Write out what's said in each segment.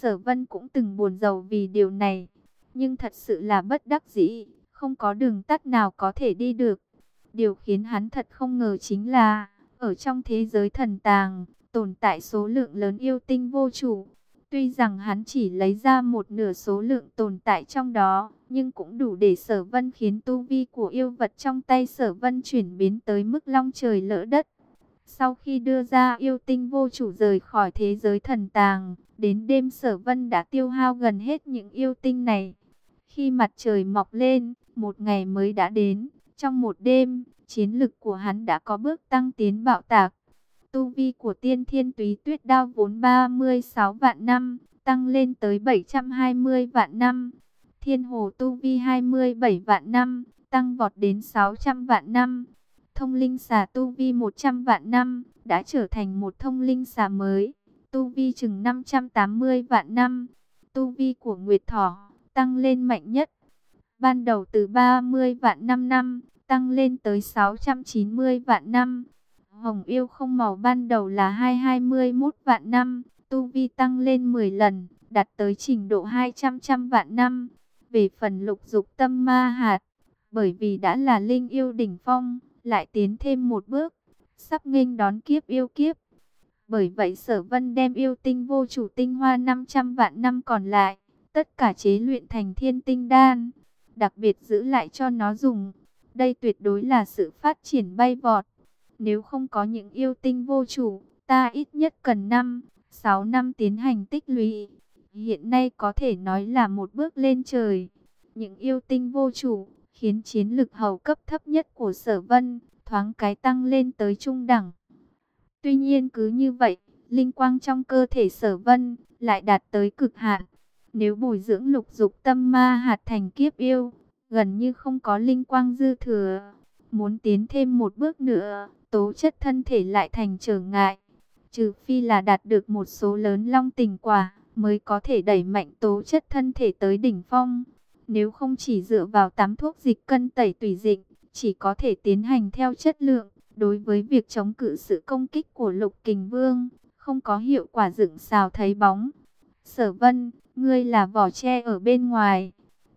Sở Vân cũng từng buồn rầu vì điều này, nhưng thật sự là bất đắc dĩ, không có đường tắt nào có thể đi được. Điều khiến hắn thật không ngờ chính là, ở trong thế giới thần tàng, tồn tại số lượng lớn yêu tinh vô chủ. Tuy rằng hắn chỉ lấy ra một nửa số lượng tồn tại trong đó, nhưng cũng đủ để sở vân khiến tu vi của yêu vật trong tay sở vân chuyển biến tới mức long trời lỡ đất. Sau khi đưa ra yêu tinh vô chủ rời khỏi thế giới thần tàng, đến đêm sở vân đã tiêu hao gần hết những yêu tinh này. Khi mặt trời mọc lên, một ngày mới đã đến, trong một đêm, chiến lực của hắn đã có bước tăng tiến bạo tạc. Tu vi của tiên thiên túy tuyết đao vốn 36 vạn năm, tăng lên tới 720 vạn năm. Thiên hồ tu vi 27 vạn năm, tăng vọt đến 600 vạn năm. Thông linh xà tu vi 100 vạn năm, đã trở thành một thông linh xà mới. Tu vi chừng 580 vạn năm. Tu vi của Nguyệt Thỏ, tăng lên mạnh nhất. Ban đầu từ 30 vạn 5 năm, tăng lên tới 690 vạn năm. Hồng yêu không màu ban đầu là 221 vạn năm, tu vi tăng lên 10 lần, đạt tới trình độ 200 trăm vạn năm. Về phần lục dục tâm ma hạt, bởi vì đã là linh yêu đỉnh phong, lại tiến thêm một bước, sắp nghênh đón kiếp yêu kiếp. Bởi vậy sở vân đem yêu tinh vô chủ tinh hoa 500 vạn năm còn lại, tất cả chế luyện thành thiên tinh đan, đặc biệt giữ lại cho nó dùng. Đây tuyệt đối là sự phát triển bay vọt. Nếu không có những yêu tinh vô chủ, ta ít nhất cần 5, 6 năm tiến hành tích lũy. Hiện nay có thể nói là một bước lên trời. Những yêu tinh vô chủ, khiến chiến lực hầu cấp thấp nhất của sở vân, thoáng cái tăng lên tới trung đẳng. Tuy nhiên cứ như vậy, linh quang trong cơ thể sở vân, lại đạt tới cực hạn. Nếu bồi dưỡng lục dục tâm ma hạt thành kiếp yêu, gần như không có linh quang dư thừa. Muốn tiến thêm một bước nữa, tố chất thân thể lại thành trở ngại. Trừ phi là đạt được một số lớn long tình quả, mới có thể đẩy mạnh tố chất thân thể tới đỉnh phong. Nếu không chỉ dựa vào tắm thuốc dịch cân tẩy tùy dịch, chỉ có thể tiến hành theo chất lượng. Đối với việc chống cự sự công kích của lục kình vương, không có hiệu quả dựng xào thấy bóng. Sở vân, ngươi là vỏ tre ở bên ngoài.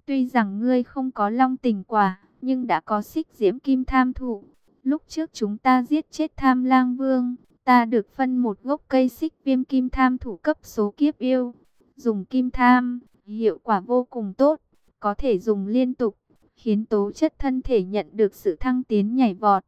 Tuy rằng ngươi không có long tình quả, nhưng đã có xích diễm kim tham thụ. Lúc trước chúng ta giết chết tham lang vương, ta được phân một gốc cây xích viêm kim tham thủ cấp số kiếp yêu. Dùng kim tham, hiệu quả vô cùng tốt, có thể dùng liên tục, khiến tố chất thân thể nhận được sự thăng tiến nhảy vọt.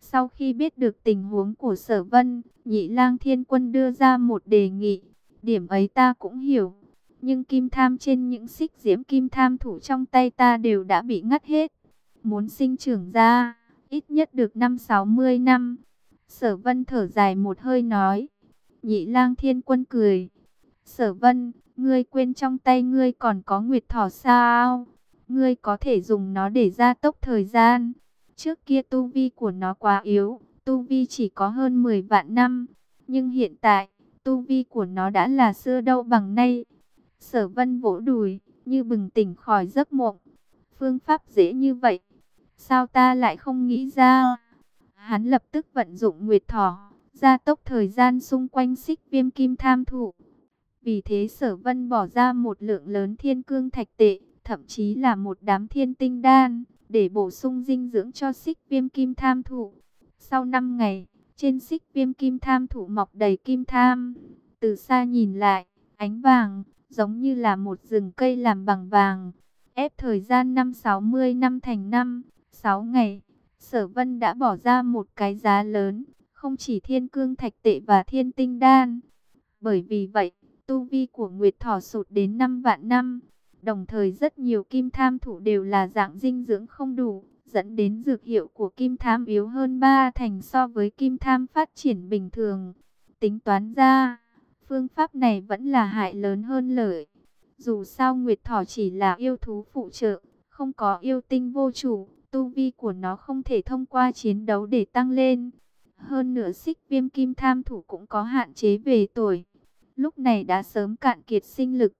Sau khi biết được tình huống của sở vân, nhị lang thiên quân đưa ra một đề nghị. Điểm ấy ta cũng hiểu. Nhưng kim tham trên những xích diễm kim tham thủ trong tay ta đều đã bị ngắt hết. Muốn sinh trưởng ra, ít nhất được 5-60 năm. Sở vân thở dài một hơi nói. Nhị lang thiên quân cười. Sở vân, ngươi quên trong tay ngươi còn có nguyệt thỏ sao? Ngươi có thể dùng nó để gia tốc thời gian. Trước kia tu vi của nó quá yếu, tu vi chỉ có hơn 10 vạn năm. Nhưng hiện tại, tu vi của nó đã là xưa đâu bằng nay. Sở vân vỗ đùi, như bừng tỉnh khỏi giấc mộng. Phương pháp dễ như vậy, sao ta lại không nghĩ ra? Hắn lập tức vận dụng nguyệt thỏ, gia tốc thời gian xung quanh xích viêm kim tham thụ. Vì thế sở vân bỏ ra một lượng lớn thiên cương thạch tệ, thậm chí là một đám thiên tinh đan, để bổ sung dinh dưỡng cho xích viêm kim tham thụ. Sau 5 ngày, trên xích viêm kim tham thụ mọc đầy kim tham. Từ xa nhìn lại, ánh vàng, giống như là một rừng cây làm bằng vàng. Ép thời gian năm 60 năm thành năm, 6 ngày, sở vân đã bỏ ra một cái giá lớn, không chỉ thiên cương thạch tệ và thiên tinh đan. Bởi vì vậy, tu vi của Nguyệt Thỏ sụt đến 5 vạn năm. Đồng thời rất nhiều kim tham thủ đều là dạng dinh dưỡng không đủ, dẫn đến dược hiệu của kim tham yếu hơn 3 thành so với kim tham phát triển bình thường. Tính toán ra, phương pháp này vẫn là hại lớn hơn lợi. Dù sao Nguyệt Thỏ chỉ là yêu thú phụ trợ, không có yêu tinh vô chủ, tu vi của nó không thể thông qua chiến đấu để tăng lên. Hơn nữa xích viêm kim tham thủ cũng có hạn chế về tuổi. Lúc này đã sớm cạn kiệt sinh lực.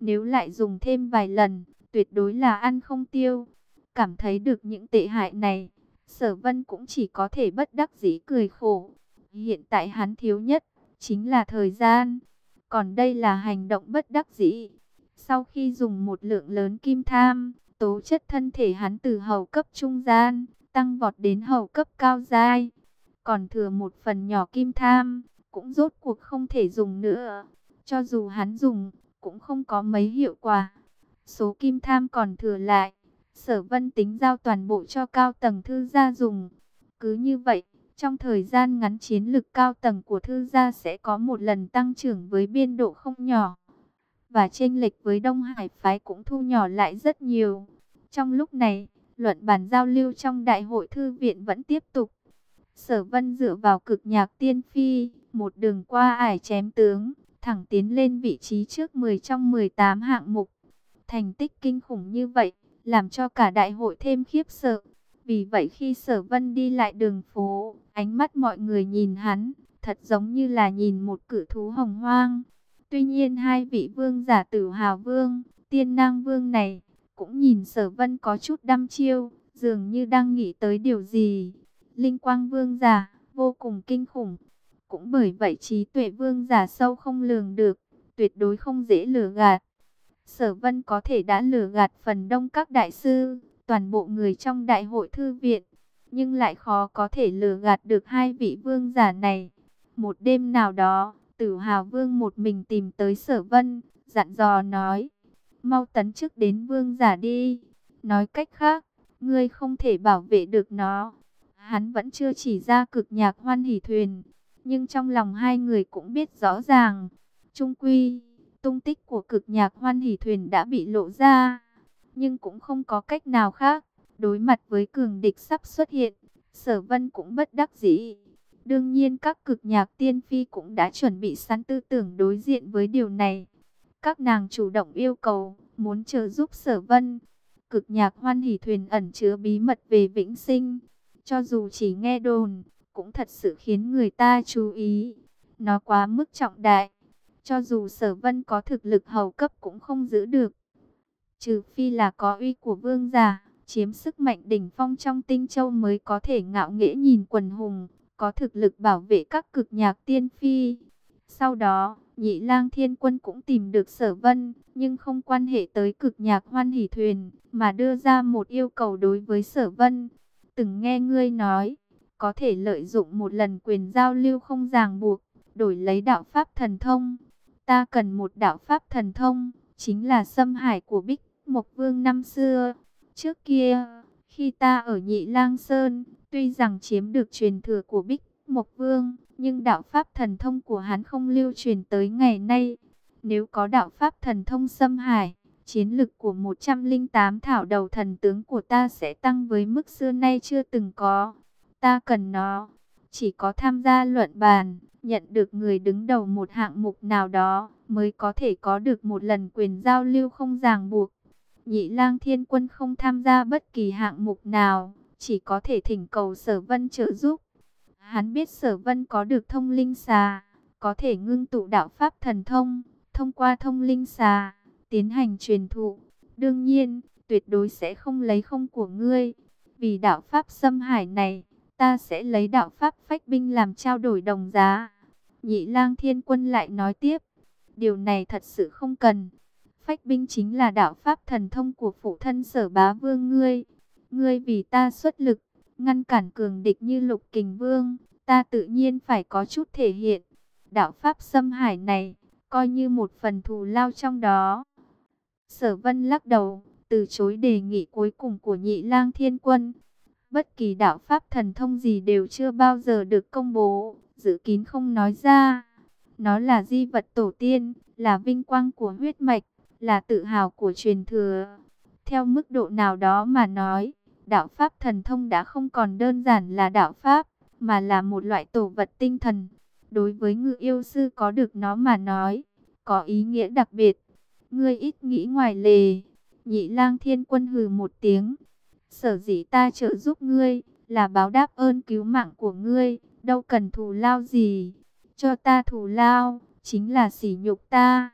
Nếu lại dùng thêm vài lần, tuyệt đối là ăn không tiêu. Cảm thấy được những tệ hại này, sở vân cũng chỉ có thể bất đắc dĩ cười khổ. Hiện tại hắn thiếu nhất, chính là thời gian. Còn đây là hành động bất đắc dĩ. Sau khi dùng một lượng lớn kim tham, tố chất thân thể hắn từ hầu cấp trung gian, tăng vọt đến hầu cấp cao giai. Còn thừa một phần nhỏ kim tham, cũng rốt cuộc không thể dùng nữa. Cho dù hắn dùng, cũng không có mấy hiệu quả. Số kim tham còn thừa lại, sở vân tính giao toàn bộ cho cao tầng thư gia dùng. Cứ như vậy, trong thời gian ngắn chiến lực cao tầng của thư gia sẽ có một lần tăng trưởng với biên độ không nhỏ. Và chênh lệch với Đông Hải phái cũng thu nhỏ lại rất nhiều. Trong lúc này, luận bàn giao lưu trong đại hội thư viện vẫn tiếp tục. Sở vân dựa vào cực nhạc tiên phi, một đường qua ải chém tướng, thẳng tiến lên vị trí trước 10 trong 18 hạng mục. Thành tích kinh khủng như vậy, làm cho cả đại hội thêm khiếp sợ. Vì vậy khi sở vân đi lại đường phố, ánh mắt mọi người nhìn hắn, thật giống như là nhìn một cử thú hồng hoang. Tuy nhiên hai vị vương giả tử hào vương, tiên năng vương này, cũng nhìn sở vân có chút đăm chiêu, dường như đang nghĩ tới điều gì. Linh quang vương giả, vô cùng kinh khủng. Cũng bởi vậy trí tuệ vương giả sâu không lường được, tuyệt đối không dễ lừa gạt. Sở vân có thể đã lừa gạt phần đông các đại sư, toàn bộ người trong đại hội thư viện, nhưng lại khó có thể lừa gạt được hai vị vương giả này. Một đêm nào đó, tử hào vương một mình tìm tới sở vân, dặn dò nói, mau tấn chức đến vương giả đi. Nói cách khác, ngươi không thể bảo vệ được nó. Hắn vẫn chưa chỉ ra cực nhạc hoan hỷ thuyền, nhưng trong lòng hai người cũng biết rõ ràng. Trung quy, tung tích của cực nhạc hoan hỷ thuyền đã bị lộ ra, nhưng cũng không có cách nào khác. Đối mặt với cường địch sắp xuất hiện, sở vân cũng bất đắc dĩ. Đương nhiên các cực nhạc tiên phi cũng đã chuẩn bị sẵn tư tưởng đối diện với điều này. Các nàng chủ động yêu cầu, muốn trợ giúp sở vân. Cực nhạc hoan hỷ thuyền ẩn chứa bí mật về vĩnh sinh. Cho dù chỉ nghe đồn, cũng thật sự khiến người ta chú ý. Nó quá mức trọng đại. Cho dù sở vân có thực lực hầu cấp cũng không giữ được. Trừ phi là có uy của vương giả, chiếm sức mạnh đỉnh phong trong tinh châu mới có thể ngạo nghễ nhìn quần hùng, có thực lực bảo vệ các cực nhạc tiên phi. Sau đó, nhị lang thiên quân cũng tìm được sở vân, nhưng không quan hệ tới cực nhạc hoan hỷ thuyền, mà đưa ra một yêu cầu đối với sở vân. Từng nghe ngươi nói, có thể lợi dụng một lần quyền giao lưu không ràng buộc, đổi lấy đạo pháp thần thông. Ta cần một đạo pháp thần thông, chính là xâm hải của Bích Mộc Vương năm xưa. Trước kia, khi ta ở Nhị Lang Sơn, tuy rằng chiếm được truyền thừa của Bích Mộc Vương, nhưng đạo pháp thần thông của hắn không lưu truyền tới ngày nay. Nếu có đạo pháp thần thông xâm hải, chiến lực của 108 thảo đầu thần tướng của ta sẽ tăng với mức xưa nay chưa từng có. Ta cần nó, chỉ có tham gia luận bàn, nhận được người đứng đầu một hạng mục nào đó, mới có thể có được một lần quyền giao lưu không ràng buộc. Nhị lang thiên quân không tham gia bất kỳ hạng mục nào, chỉ có thể thỉnh cầu sở vân trợ giúp. Hắn biết sở vân có được thông linh xà, có thể ngưng tụ đạo pháp thần thông, thông qua thông linh xà, tiến hành truyền thụ. Đương nhiên, tuyệt đối sẽ không lấy không của ngươi. Vì đạo pháp xâm hải này, ta sẽ lấy đạo pháp phách binh làm trao đổi đồng giá. Nhị lang thiên quân lại nói tiếp, điều này thật sự không cần. Phách binh chính là đạo pháp thần thông của phụ thân sở bá vương ngươi. Ngươi vì ta xuất lực, ngăn cản cường địch như lục kình vương, ta tự nhiên phải có chút thể hiện. Đạo pháp xâm hải này, coi như một phần thù lao trong đó. Sở vân lắc đầu, từ chối đề nghị cuối cùng của nhị lang thiên quân. Bất kỳ đạo pháp thần thông gì đều chưa bao giờ được công bố, giữ kín không nói ra. Nó là di vật tổ tiên, là vinh quang của huyết mạch, là tự hào của truyền thừa. Theo mức độ nào đó mà nói, đạo pháp thần thông đã không còn đơn giản là đạo pháp, mà là một loại tổ vật tinh thần. Đối với ngự yêu sư có được nó mà nói, có ý nghĩa đặc biệt. Ngươi ít nghĩ ngoài lề. Nhị lang thiên quân hừ một tiếng. Sở dĩ ta trợ giúp ngươi, là báo đáp ơn cứu mạng của ngươi, đâu cần thù lao gì. Cho ta thù lao, chính là sỉ nhục ta.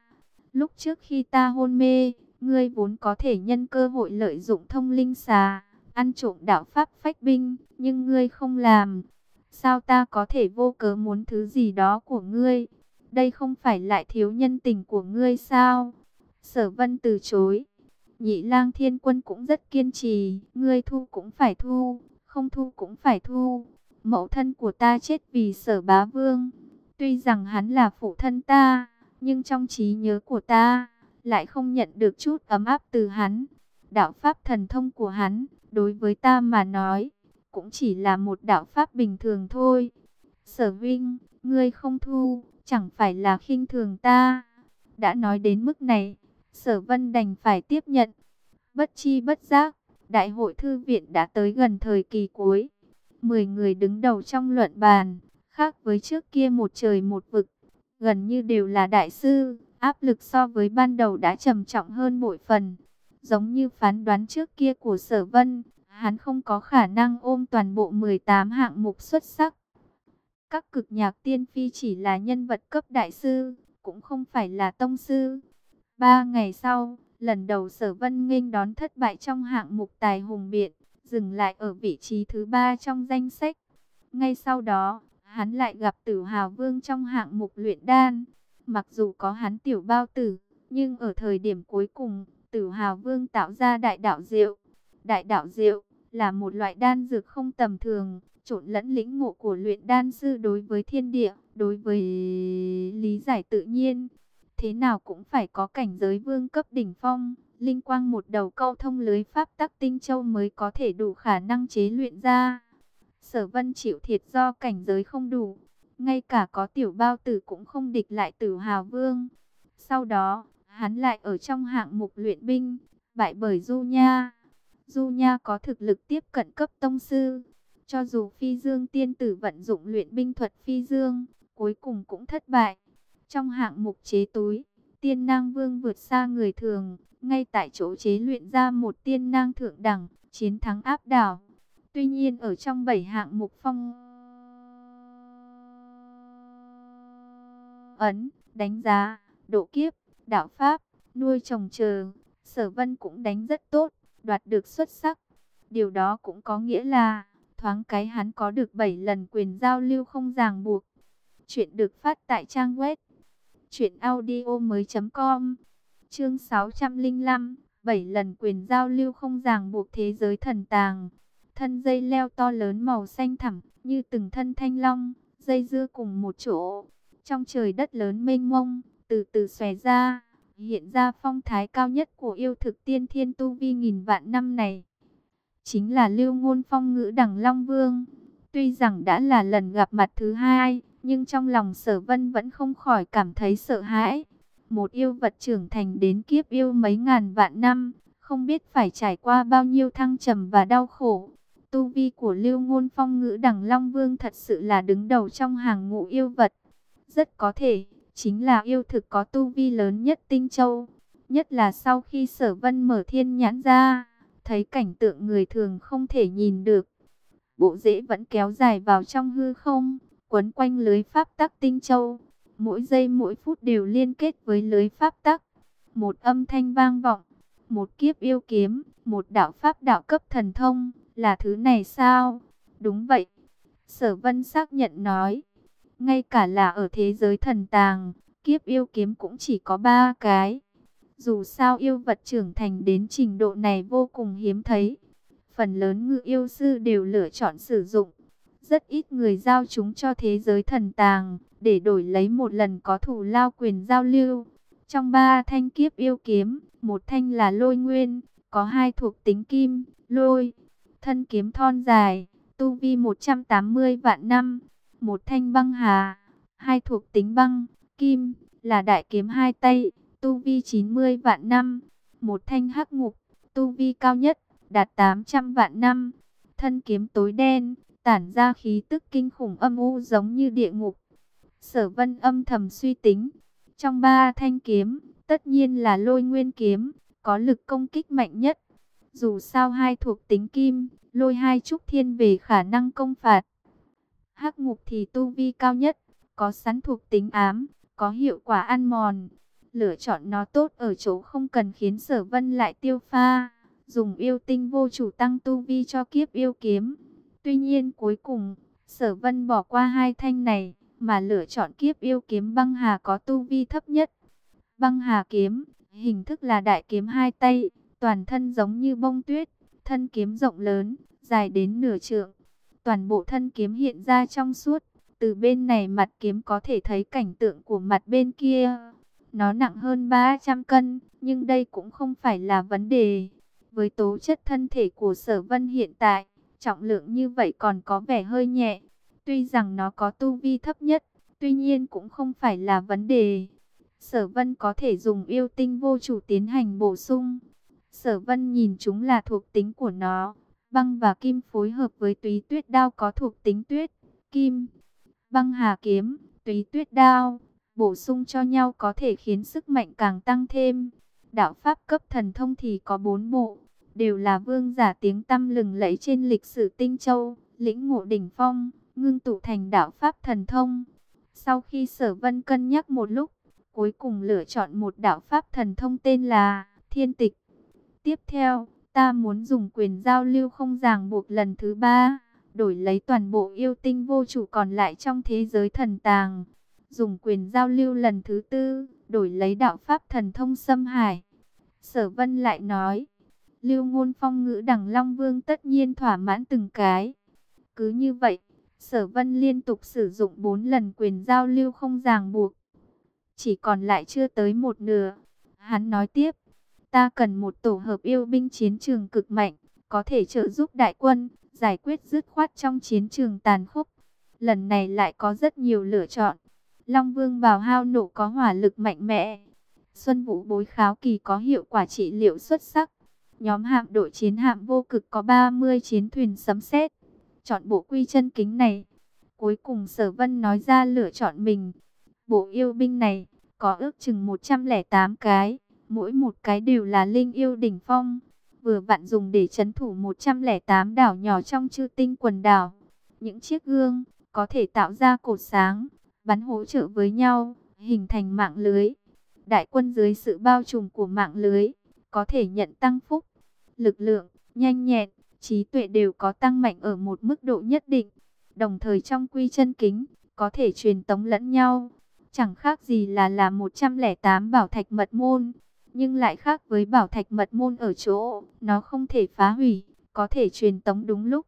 Lúc trước khi ta hôn mê, ngươi vốn có thể nhân cơ hội lợi dụng thông linh xà, ăn trộm đạo pháp phách binh, nhưng ngươi không làm. Sao ta có thể vô cớ muốn thứ gì đó của ngươi? đây không phải lại thiếu nhân tình của ngươi sao? Sở vân từ chối. Nhị lang thiên quân cũng rất kiên trì, ngươi thu cũng phải thu, không thu cũng phải thu. Mẫu thân của ta chết vì sở bá vương. Tuy rằng hắn là phụ thân ta, nhưng trong trí nhớ của ta, lại không nhận được chút ấm áp từ hắn. Đạo pháp thần thông của hắn, đối với ta mà nói, cũng chỉ là một đạo pháp bình thường thôi. Sở Vinh, ngươi không thu, chẳng phải là khinh thường ta. Đã nói đến mức này, Sở Vân đành phải tiếp nhận. Bất chi bất giác, Đại hội thư viện đã tới gần thời kỳ cuối. Mười người đứng đầu trong luận bàn, khác với trước kia một trời một vực, gần như đều là đại sư, áp lực so với ban đầu đã trầm trọng hơn bội phần. Giống như phán đoán trước kia của Sở Vân, hắn không có khả năng ôm toàn bộ 18 hạng mục xuất sắc. Các cực nhạc tiên phi chỉ là nhân vật cấp đại sư, cũng không phải là tông sư. Ba ngày sau, lần đầu sở vân nghênh đón thất bại trong hạng mục tài hùng biện, dừng lại ở vị trí thứ ba trong danh sách. Ngay sau đó, hắn lại gặp tử hào vương trong hạng mục luyện đan. Mặc dù có hắn tiểu bao tử, nhưng ở thời điểm cuối cùng, tử hào vương tạo ra đại đạo diệu. Đại đạo diệu là một loại đan dược không tầm thường, trộn lẫn lĩnh ngộ của luyện đan sư đối với thiên địa, đối với lý giải tự nhiên. Thế nào cũng phải có cảnh giới vương cấp đỉnh phong, linh quang một đầu câu thông lưới pháp tắc tinh châu mới có thể đủ khả năng chế luyện ra. Sở vân chịu thiệt do cảnh giới không đủ, ngay cả có tiểu bao tử cũng không địch lại tử hào vương. Sau đó, hắn lại ở trong hạng mục luyện binh, bại bởi Du Nha. Du Nha có thực lực tiếp cận cấp tông sư, cho dù phi dương tiên tử vận dụng luyện binh thuật phi dương, cuối cùng cũng thất bại. Trong hạng mục chế túi, tiên nang vương vượt xa người thường, ngay tại chỗ chế luyện ra một tiên nang thượng đẳng, chiến thắng áp đảo. Tuy nhiên ở trong bảy hạng mục phong ấn, đánh giá, độ kiếp, đạo pháp, nuôi trồng chờ, sở vân cũng đánh rất tốt, đoạt được xuất sắc. Điều đó cũng có nghĩa là Thoáng cái hắn có được 7 lần quyền giao lưu không ràng buộc. Chuyện được phát tại trang web truyệnaudiomoi.com. Chương 605, 7 lần quyền giao lưu không ràng buộc thế giới thần tàng. Thân dây leo to lớn màu xanh thẳm, như từng thân thanh long, dây dưa cùng một chỗ. Trong trời đất lớn mênh mông, từ từ xòe ra, hiện ra phong thái cao nhất của yêu thực tiên thiên tu vi nghìn vạn năm này chính là Lưu Ngôn Phong ngữ đẳng Long Vương. Tuy rằng đã là lần gặp mặt thứ hai, nhưng trong lòng sở vân vẫn không khỏi cảm thấy sợ hãi. Một yêu vật trưởng thành đến kiếp yêu mấy ngàn vạn năm, không biết phải trải qua bao nhiêu thăng trầm và đau khổ. Tu vi của Lưu Ngôn Phong ngữ đẳng Long Vương thật sự là đứng đầu trong hàng ngũ yêu vật. Rất có thể, chính là yêu thực có tu vi lớn nhất Tinh Châu. Nhất là sau khi sở vân mở thiên nhãn ra thấy cảnh tượng người thường không thể nhìn được. Bộ rễ vẫn kéo dài vào trong hư không, quấn quanh lưới pháp tắc tinh châu. Mỗi giây mỗi phút đều liên kết với lưới pháp tắc. Một âm thanh vang vọng, một kiếp yêu kiếm, một đạo pháp đạo cấp thần thông, là thứ này sao? Đúng vậy. Sở vân xác nhận nói. Ngay cả là ở thế giới thần tàng, kiếp yêu kiếm cũng chỉ có ba cái. Dù sao yêu vật trưởng thành đến trình độ này vô cùng hiếm thấy. Phần lớn ngự yêu sư đều lựa chọn sử dụng. Rất ít người giao chúng cho thế giới thần tàng, để đổi lấy một lần có thủ lao quyền giao lưu. Trong ba thanh kiếp yêu kiếm, một thanh là lôi nguyên, có hai thuộc tính kim, lôi, thân kiếm thon dài, tu vi 180 vạn năm, một thanh băng hà, hai thuộc tính băng, kim, là đại kiếm hai tay, tu vi 90 vạn năm, một thanh hắc ngục, tu vi cao nhất, đạt 800 vạn năm, thân kiếm tối đen, tản ra khí tức kinh khủng âm u giống như địa ngục. Sở vân âm thầm suy tính, trong ba thanh kiếm, tất nhiên là lôi nguyên kiếm, có lực công kích mạnh nhất. Dù sao hai thuộc tính kim, lôi hai trúc thiên về khả năng công phạt. Hắc ngục thì tu vi cao nhất, có sẵn thuộc tính ám, có hiệu quả ăn mòn. Lựa chọn nó tốt ở chỗ không cần khiến sở vân lại tiêu pha. Dùng yêu tinh vô chủ tăng tu vi cho kiếp yêu kiếm. Tuy nhiên cuối cùng, sở vân bỏ qua hai thanh này. mà lựa chọn kiếp yêu kiếm băng hà có tu vi thấp nhất. Băng hà kiếm, hình thức là đại kiếm hai tay, toàn thân giống như bông tuyết, thân kiếm rộng lớn, dài đến nửa trượng. Toàn bộ thân kiếm hiện ra trong suốt, từ bên này mặt kiếm có thể thấy cảnh tượng của mặt bên kia. Nó nặng hơn 300 cân, nhưng đây cũng không phải là vấn đề. Với tố chất thân thể của sở vân hiện tại, trọng lượng như vậy còn có vẻ hơi nhẹ. Tuy rằng nó có tu vi thấp nhất, tuy nhiên cũng không phải là vấn đề. Sở vân có thể dùng yêu tinh vô chủ tiến hành bổ sung. Sở vân nhìn chúng là thuộc tính của nó. Băng và kim phối hợp với túy tuyết đao có thuộc tính tuyết, kim, băng hà kiếm, túy tuyết đao. Bổ sung cho nhau có thể khiến sức mạnh càng tăng thêm. Đạo Pháp cấp thần thông thì có bốn bộ, đều là vương giả tiếng tăm lừng lẫy trên lịch sử Tinh Châu, lĩnh ngộ đỉnh phong, ngưng tụ thành đạo Pháp thần thông. Sau khi sở vân cân nhắc một lúc, cuối cùng lựa chọn một đạo Pháp thần thông tên là Thiên Tịch. Tiếp theo, ta muốn dùng quyền giao lưu không ràng buộc lần thứ ba, đổi lấy toàn bộ yêu tinh vô chủ còn lại trong thế giới thần tàng. Dùng quyền giao lưu lần thứ tư, đổi lấy đạo Pháp thần thông xâm hải. Sở vân lại nói, lưu ngôn phong ngữ đẳng Long Vương tất nhiên thỏa mãn từng cái. Cứ như vậy, sở vân liên tục sử dụng 4 lần quyền giao lưu không ràng buộc. Chỉ còn lại chưa tới một nửa. Hắn nói tiếp, ta cần một tổ hợp yêu binh chiến trường cực mạnh, có thể trợ giúp đại quân, giải quyết dứt khoát trong chiến trường tàn khốc. Lần này lại có rất nhiều lựa chọn. Long Vương Bào Hao nổ có hỏa lực mạnh mẽ. Xuân Vũ Bối Kháo Kỳ có hiệu quả trị liệu xuất sắc. Nhóm hạm đội chiến hạm vô cực có 30 chiến thuyền sấm sét. Chọn bộ quy chân kính này. Cuối cùng Sở Vân nói ra lựa chọn mình. Bộ yêu binh này có ước chừng 108 cái, mỗi một cái đều là linh yêu đỉnh phong, vừa vặn dùng để chấn thủ 108 đảo nhỏ trong chư tinh quần đảo. Những chiếc gương có thể tạo ra cột sáng, bắn hỗ trợ với nhau, hình thành mạng lưới. Đại quân dưới sự bao trùm của mạng lưới, có thể nhận tăng phúc, lực lượng, nhanh nhẹn, trí tuệ đều có tăng mạnh ở một mức độ nhất định. Đồng thời trong quy chân kính, có thể truyền tống lẫn nhau. Chẳng khác gì là là 108 bảo thạch mật môn, nhưng lại khác với bảo thạch mật môn ở chỗ, nó không thể phá hủy, có thể truyền tống đúng lúc.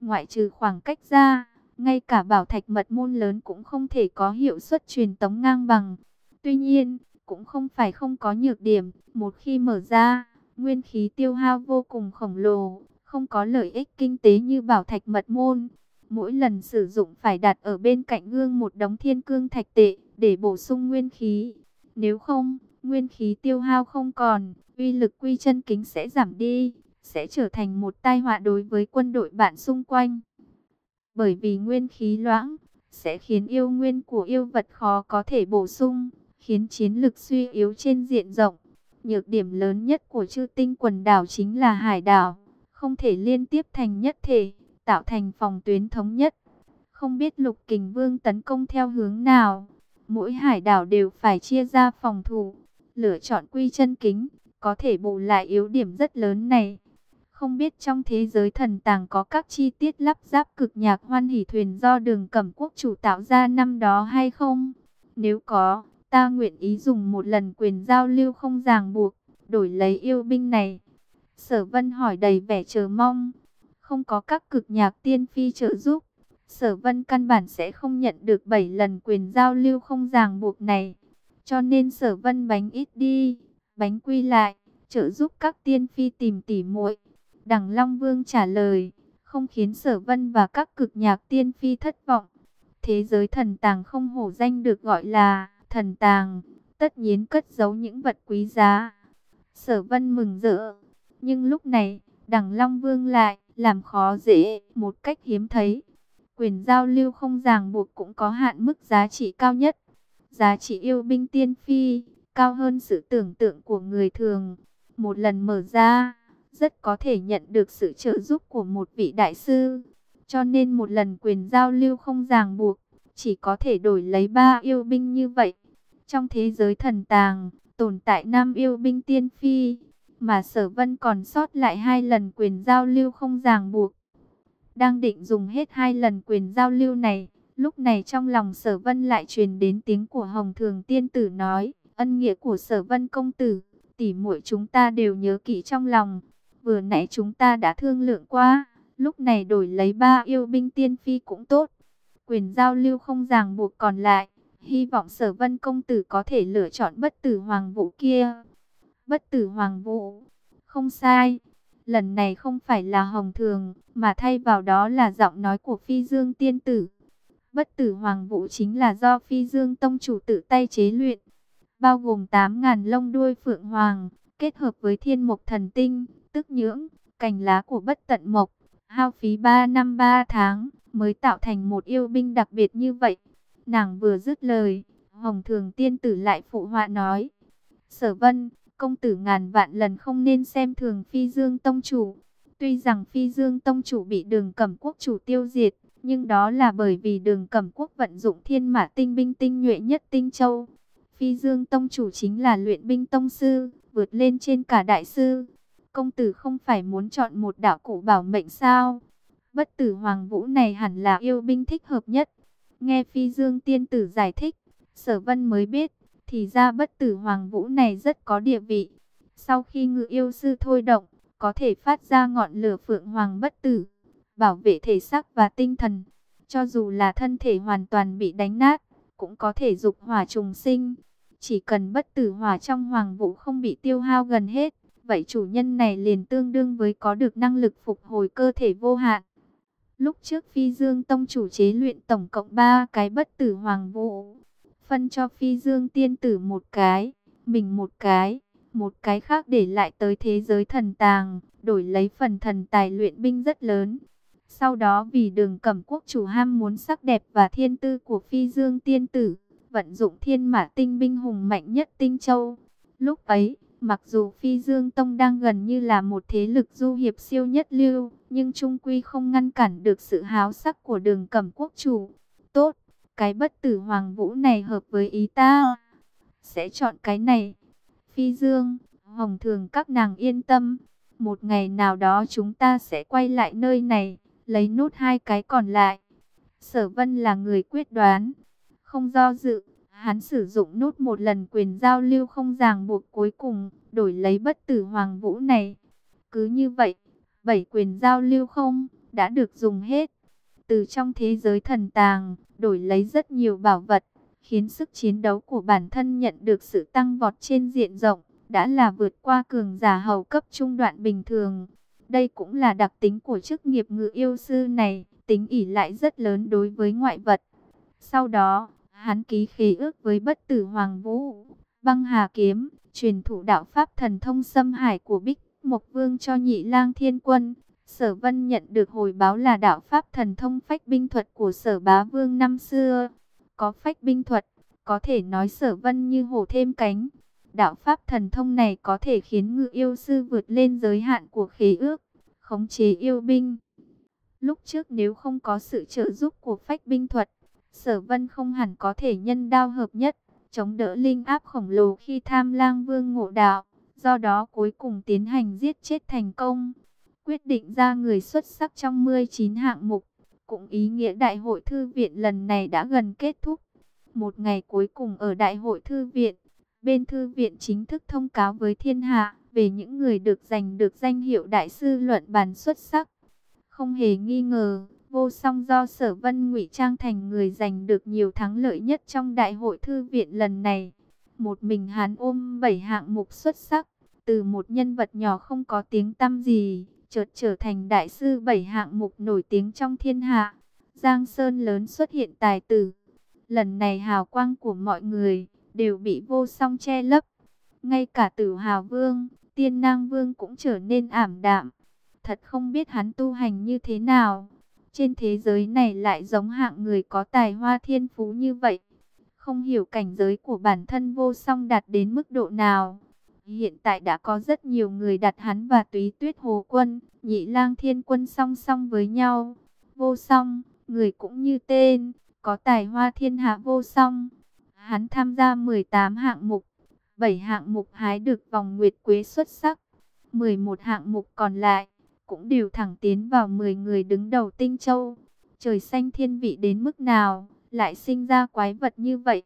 Ngoại trừ khoảng cách ra, ngay cả bảo thạch mật môn lớn cũng không thể có hiệu suất truyền tống ngang bằng. Tuy nhiên, cũng không phải không có nhược điểm, một khi mở ra, nguyên khí tiêu hao vô cùng khổng lồ, không có lợi ích kinh tế như bảo thạch mật môn. Mỗi lần sử dụng phải đặt ở bên cạnh gương một đống thiên cương thạch tệ để bổ sung nguyên khí. Nếu không, nguyên khí tiêu hao không còn, uy lực quy chân kính sẽ giảm đi, sẽ trở thành một tai họa đối với quân đội bạn xung quanh. Bởi vì nguyên khí loãng, sẽ khiến yêu nguyên của yêu vật khó có thể bổ sung, khiến chiến lực suy yếu trên diện rộng. Nhược điểm lớn nhất của chư tinh quần đảo chính là hải đảo, không thể liên tiếp thành nhất thể, tạo thành phòng tuyến thống nhất. Không biết lục kình vương tấn công theo hướng nào, mỗi hải đảo đều phải chia ra phòng thủ, lựa chọn quy chân kính, có thể bù lại yếu điểm rất lớn này. Không biết trong thế giới thần tàng có các chi tiết lắp ráp cực nhạc hoan hỷ thuyền do đường cẩm quốc chủ tạo ra năm đó hay không? Nếu có, ta nguyện ý dùng một lần quyền giao lưu không ràng buộc, đổi lấy yêu binh này. Sở vân hỏi đầy vẻ chờ mong, không có các cực nhạc tiên phi trợ giúp. Sở vân căn bản sẽ không nhận được 7 lần quyền giao lưu không ràng buộc này. Cho nên sở vân bánh ít đi, bánh quy lại, trợ giúp các tiên phi tìm tỉ muội. Đằng Long Vương trả lời, không khiến sở vân và các cực nhạc tiên phi thất vọng. Thế giới thần tàng không hổ danh được gọi là thần tàng, tất nhiên cất giấu những vật quý giá. Sở vân mừng rỡ, nhưng lúc này, đằng Long Vương lại làm khó dễ một cách hiếm thấy. Quyền giao lưu không ràng buộc cũng có hạn mức giá trị cao nhất. Giá trị yêu binh tiên phi, cao hơn sự tưởng tượng của người thường. Một lần mở ra, rất có thể nhận được sự trợ giúp của một vị đại sư. Cho nên một lần quyền giao lưu không ràng buộc, chỉ có thể đổi lấy ba yêu binh như vậy. Trong thế giới thần tàng, tồn tại năm yêu binh tiên phi, mà sở vân còn sót lại hai lần quyền giao lưu không ràng buộc. Đang định dùng hết hai lần quyền giao lưu này, Lúc này trong lòng sở vân lại truyền đến tiếng của Hồng Thường Tiên Tử nói, ân nghĩa của sở vân công tử, tỉ muội chúng ta đều nhớ kỹ trong lòng. Vừa nãy chúng ta đã thương lượng qua, lúc này đổi lấy ba yêu binh tiên phi cũng tốt. Quyền giao lưu không ràng buộc còn lại, hy vọng sở vân công tử có thể lựa chọn bất tử hoàng vũ kia. Bất tử hoàng vũ, không sai. Lần này không phải là hồng thường, mà thay vào đó là giọng nói của phi dương tiên tử. Bất tử hoàng vũ chính là do phi dương tông chủ tự tay chế luyện. Bao gồm 8.000 lông đuôi phượng hoàng, kết hợp với thiên mục thần tinh, tức nhưỡng, cành lá của bất tận mộc. Hao phí 3 năm 3 tháng, mới tạo thành một yêu binh đặc biệt như vậy. Nàng vừa dứt lời, Hồng Thường Tiên Tử lại phụ họa nói. Sở Vân, công tử ngàn vạn lần không nên xem thường Phi Dương Tông Chủ. Tuy rằng Phi Dương Tông Chủ bị đường cẩm quốc chủ tiêu diệt, nhưng đó là bởi vì đường cẩm quốc vận dụng thiên mã tinh binh tinh nhuệ nhất tinh châu. Phi Dương Tông Chủ chính là luyện binh tông sư, vượt lên trên cả đại sư. Công tử không phải muốn chọn một đạo cụ bảo mệnh sao? Bất tử Hoàng Vũ này hẳn là yêu binh thích hợp nhất. Nghe Phi Dương Tiên Tử giải thích, Sở Vân mới biết, thì ra bất tử Hoàng Vũ này rất có địa vị. Sau khi ngự yêu sư thôi động, có thể phát ra ngọn lửa phượng hoàng bất tử, bảo vệ thể xác và tinh thần. Cho dù là thân thể hoàn toàn bị đánh nát, cũng có thể dục hỏa trùng sinh. Chỉ cần bất tử hỏa trong hoàng vũ không bị tiêu hao gần hết, vậy chủ nhân này liền tương đương với có được năng lực phục hồi cơ thể vô hạn. Lúc trước Phi Dương Tông chủ chế luyện tổng cộng 3 cái bất tử hoàng vũ. Phân cho Phi Dương tiên tử một cái, mình một cái, một cái khác để lại tới thế giới thần tàng, đổi lấy phần thần tài luyện binh rất lớn. Sau đó vì đường cẩm quốc chủ ham muốn sắc đẹp và thiên tư của Phi Dương tiên tử, vận dụng thiên mã tinh binh hùng mạnh nhất tinh châu. Lúc ấy, Mặc dù Phi Dương Tông đang gần như là một thế lực du hiệp siêu nhất lưu, nhưng trung quy không ngăn cản được sự háo sắc của đường cẩm quốc chủ. Tốt, cái bất tử hoàng vũ này hợp với ý ta. Sẽ chọn cái này. Phi Dương, Hồng Thường các nàng yên tâm. Một ngày nào đó chúng ta sẽ quay lại nơi này, lấy nút hai cái còn lại. Sở Vân là người quyết đoán, không do dự. Hắn sử dụng nút một lần quyền giao lưu không ràng buộc cuối cùng, đổi lấy bất tử hoàng vũ này. Cứ như vậy, bảy quyền giao lưu không, đã được dùng hết. Từ trong thế giới thần tàng, đổi lấy rất nhiều bảo vật, khiến sức chiến đấu của bản thân nhận được sự tăng vọt trên diện rộng, đã là vượt qua cường giả hầu cấp trung đoạn bình thường. Đây cũng là đặc tính của chức nghiệp ngự yêu sư này, tính ỉ lại rất lớn đối với ngoại vật. Sau đó, Hắn ký khế ước với bất tử Hoàng Vũ, băng hà kiếm, truyền thủ đạo Pháp thần thông xâm hải của Bích Mộc Vương cho nhị lang thiên quân. Sở Vân nhận được hồi báo là đạo Pháp thần thông phách binh thuật của sở bá vương năm xưa. Có phách binh thuật, có thể nói sở Vân như hổ thêm cánh. Đạo Pháp thần thông này có thể khiến ngự yêu sư vượt lên giới hạn của khế ước, khống chế yêu binh. Lúc trước nếu không có sự trợ giúp của phách binh thuật, Sở Vân không hẳn có thể nhân đao hợp nhất, chống đỡ linh áp khổng lồ khi tham lang vương ngộ đạo, do đó cuối cùng tiến hành giết chết thành công. Quyết định ra người xuất sắc trong 19 hạng mục, cũng ý nghĩa đại hội thư viện lần này đã gần kết thúc. Một ngày cuối cùng ở đại hội thư viện, bên thư viện chính thức thông cáo với thiên hạ về những người được giành được danh hiệu đại sư luận bàn xuất sắc. Không hề nghi ngờ, Vô song do sở vân ngụy trang thành người giành được nhiều thắng lợi nhất trong đại hội thư viện lần này. Một mình hắn ôm bảy hạng mục xuất sắc, từ một nhân vật nhỏ không có tiếng tăm gì, chợt trở thành đại sư bảy hạng mục nổi tiếng trong thiên hạ. Giang Sơn lớn xuất hiện tài tử. Lần này hào quang của mọi người đều bị vô song che lấp. Ngay cả tử hào vương, tiên nang vương cũng trở nên ảm đạm. Thật không biết hắn tu hành như thế nào. Trên thế giới này lại giống hạng người có tài hoa thiên phú như vậy. Không hiểu cảnh giới của bản thân vô song đạt đến mức độ nào. Hiện tại đã có rất nhiều người đặt hắn và túy tuyết hồ quân, nhị lang thiên quân song song với nhau. Vô song, người cũng như tên, có tài hoa thiên hạ vô song. Hắn tham gia 18 hạng mục, 7 hạng mục hái được vòng nguyệt quế xuất sắc, 11 hạng mục còn lại cũng đều thẳng tiến vào 10 người đứng đầu Tinh Châu. Trời xanh thiên vị đến mức nào, lại sinh ra quái vật như vậy.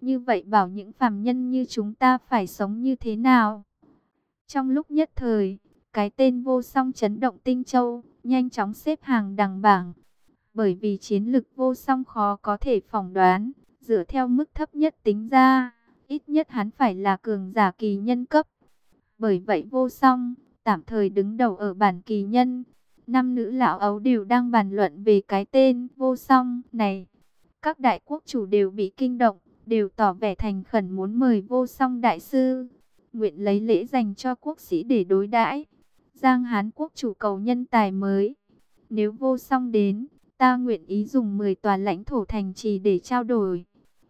Như vậy bảo những phàm nhân như chúng ta phải sống như thế nào? Trong lúc nhất thời, cái tên vô song chấn động tinh châu, nhanh chóng xếp hàng đằng bảng. Bởi vì chiến lực vô song khó có thể phỏng đoán, dựa theo mức thấp nhất tính ra, ít nhất hắn phải là cường giả kỳ nhân cấp. Bởi vậy vô song, tạm thời đứng đầu ở bản kỳ nhân. Năm nữ lão ấu đều đang bàn luận về cái tên vô song này. Các đại quốc chủ đều bị kinh động, đều tỏ vẻ thành khẩn muốn mời vô song đại sư. Nguyện lấy lễ dành cho quốc sĩ để đối đãi Giang Hán quốc chủ cầu nhân tài mới. Nếu vô song đến, ta nguyện ý dùng 10 tòa lãnh thổ thành trì để trao đổi.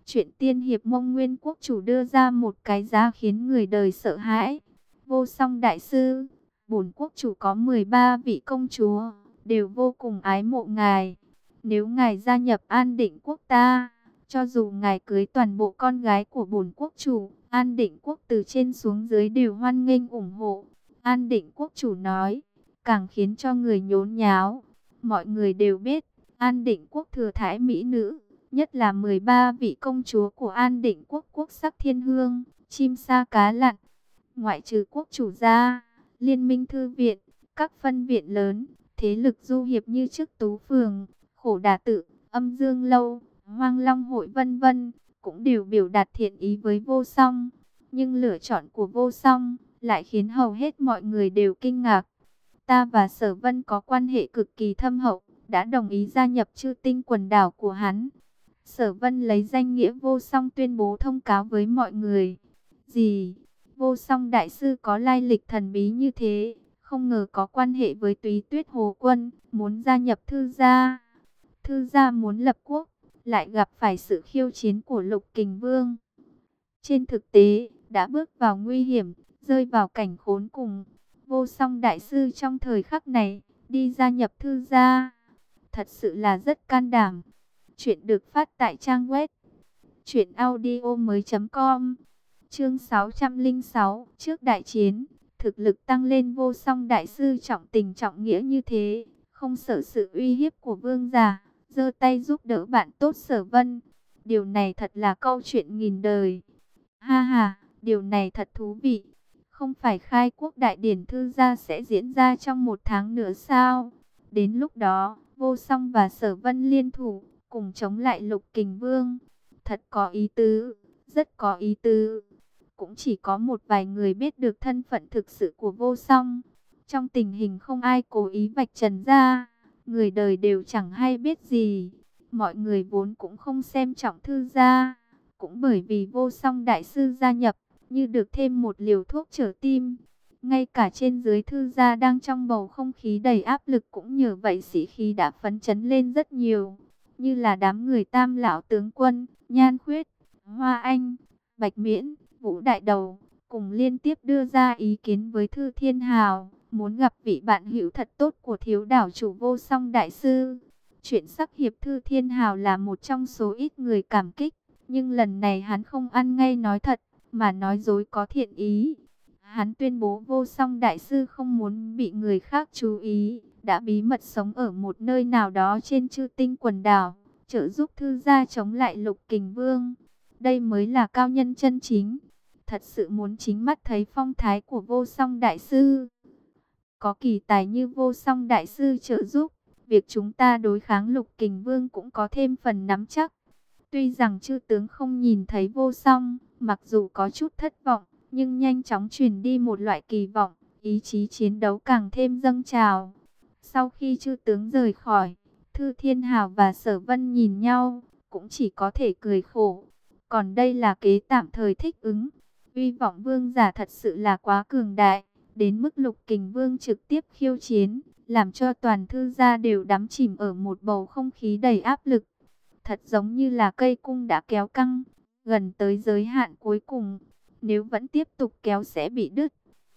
Chuyện tiên hiệp mông nguyên quốc chủ đưa ra một cái giá khiến người đời sợ hãi. Vô song đại sư, bổn quốc chủ có 13 vị công chúa, đều vô cùng ái mộ ngài. Nếu ngài gia nhập an định quốc ta, cho dù ngài cưới toàn bộ con gái của bổn quốc chủ, an định quốc từ trên xuống dưới đều hoan nghênh ủng hộ. An định quốc chủ nói, càng khiến cho người nhốn nháo. Mọi người đều biết, an định quốc thừa thái mỹ nữ, nhất là 13 vị công chúa của an định quốc quốc sắc thiên hương, chim sa cá lặn. Ngoại trừ quốc chủ gia, liên minh thư viện, các phân viện lớn, thế lực du hiệp như chức tú phường, khổ đà tự, âm dương lâu, hoang long hội vân vân, cũng đều biểu đạt thiện ý với vô song. Nhưng lựa chọn của vô song lại khiến hầu hết mọi người đều kinh ngạc. Ta và Sở Vân có quan hệ cực kỳ thâm hậu, đã đồng ý gia nhập chư tinh quần đảo của hắn. Sở Vân lấy danh nghĩa vô song tuyên bố thông cáo với mọi người. Gì? Vô song đại sư có lai lịch thần bí như thế, không ngờ có quan hệ với túy tuyết hồ quân, muốn gia nhập thư gia. Thư gia muốn lập quốc, lại gặp phải sự khiêu chiến của lục kình vương. Trên thực tế, đã bước vào nguy hiểm, rơi vào cảnh khốn cùng. Vô song đại sư trong thời khắc này, đi gia nhập thư gia. Thật sự là rất can đảm. Chuyện được phát tại trang web truyệnaudiomoi.com. Chương 606, trước đại chiến, thực lực tăng lên vô song đại sư trọng tình trọng nghĩa như thế, không sợ sự uy hiếp của vương giả, giơ tay giúp đỡ bạn tốt Sở Vân. Điều này thật là câu chuyện nghìn đời. Ha ha, điều này thật thú vị. Không phải khai quốc đại điển thư gia sẽ diễn ra trong một tháng nữa sao? Đến lúc đó, vô song và sở vân liên thủ, cùng chống lại lục kình vương. Thật có ý tứ, rất có ý tứ. Cũng chỉ có một vài người biết được thân phận thực sự của vô song. Trong tình hình không ai cố ý vạch trần ra, người đời đều chẳng hay biết gì. Mọi người vốn cũng không xem trọng thư gia, cũng bởi vì vô song đại sư gia nhập, như được thêm một liều thuốc trở tim. Ngay cả trên dưới thư gia đang trong bầu không khí đầy áp lực cũng nhờ vậy sĩ khí đã phấn chấn lên rất nhiều. Như là đám người tam lão tướng quân, nhan khuyết, hoa anh, bạch miễn, vũ đại đầu, cùng liên tiếp đưa ra ý kiến với thư thiên hào, muốn gặp vị bạn hữu thật tốt của thiếu đảo chủ vô song đại sư. Chuyện sắc hiệp thư thiên hào là một trong số ít người cảm kích, nhưng lần này hắn không ăn ngay nói thật, mà nói dối có thiện ý. Hắn tuyên bố vô song đại sư không muốn bị người khác chú ý, đã bí mật sống ở một nơi nào đó trên chư tinh quần đảo, trợ giúp thư gia chống lại lục kình vương. Đây mới là cao nhân chân chính, thật sự muốn chính mắt thấy phong thái của vô song đại sư. Có kỳ tài như vô song đại sư trợ giúp, việc chúng ta đối kháng lục kình vương cũng có thêm phần nắm chắc. Tuy rằng chư tướng không nhìn thấy vô song, mặc dù có chút thất vọng, nhưng nhanh chóng truyền đi một loại kỳ vọng, ý chí chiến đấu càng thêm dâng trào. Sau khi chư tướng rời khỏi, Thư Thiên Hào và Sở Vân nhìn nhau, cũng chỉ có thể cười khổ. Còn đây là kế tạm thời thích ứng. Uy vọng vương giả thật sự là quá cường đại, đến mức lục kình vương trực tiếp khiêu chiến, làm cho toàn thư gia đều đắm chìm ở một bầu không khí đầy áp lực thật giống như là cây cung đã kéo căng, gần tới giới hạn cuối cùng, nếu vẫn tiếp tục kéo sẽ bị đứt.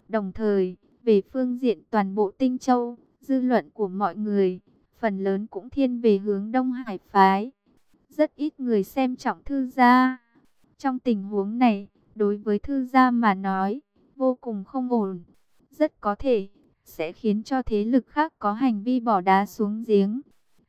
Đồng thời, về phương diện toàn bộ tinh châu, dư luận của mọi người, phần lớn cũng thiên về hướng Đông Hải phái. Rất ít người xem trọng thư gia. Trong tình huống này, đối với thư gia mà nói, vô cùng không ổn. Rất có thể, sẽ khiến cho thế lực khác có hành vi bỏ đá xuống giếng.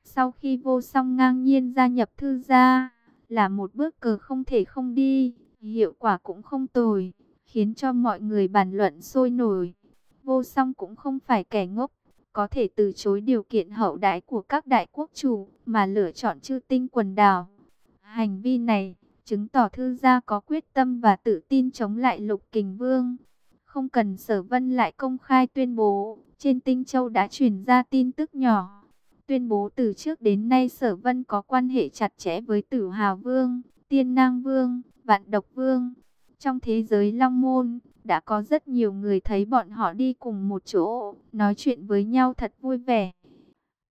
Sau khi vô song ngang nhiên gia nhập thư gia, là một bước cờ không thể không đi, hiệu quả cũng không tồi, khiến cho mọi người bàn luận sôi nổi. Vô song cũng không phải kẻ ngốc, có thể từ chối điều kiện hậu đãi của các đại quốc chủ mà lựa chọn chư tinh quần đảo. Hành vi này chứng tỏ thư gia có quyết tâm và tự tin chống lại lục kình vương. Không cần sở vân lại công khai tuyên bố, trên tinh châu đã truyền ra tin tức nhỏ. Tuyên bố từ trước đến nay sở vân có quan hệ chặt chẽ với tử hào vương, tiên nang vương, vạn độc vương. Trong thế giới long môn, đã có rất nhiều người thấy bọn họ đi cùng một chỗ, nói chuyện với nhau thật vui vẻ.